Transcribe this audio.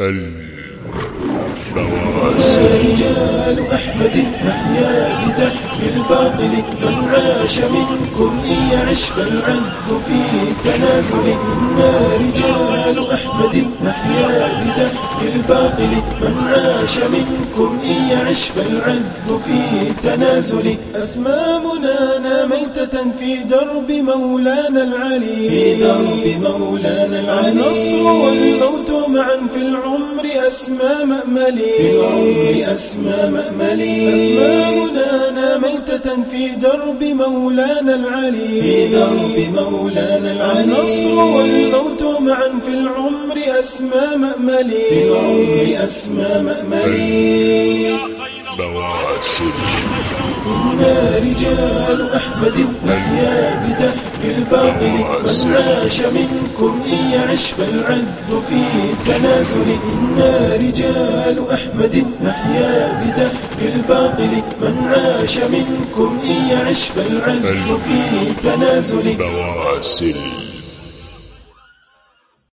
البواسل رجال أحمد نحيا بدحر الباطل من عاش منكم إن يعش فالعد في تنازل إنا رجال أحمد نحيا بدحر الباطل من عاش منكم إن يعش فالعد في تنازل. أسمامنا ميتة في درب مولانا العلي. في درب مولانا أسمى مأملي. في العمر أسمى مأملي. أسماؤنا ميتة في درب مولانا العلي. في درب مولانا العلي. النصر والموت معا في العمر أسمى مأملي. في العمر أسمى مأملي. بواسل إنا رجال أحمد نحيا بدحر الباطل من عاش منكم إن يعش فالعد في تنازل. إنا رجال أحمد نحيا بدحر الباطل من عاش منكم إن يعش فالعد في تنازل. بواسل.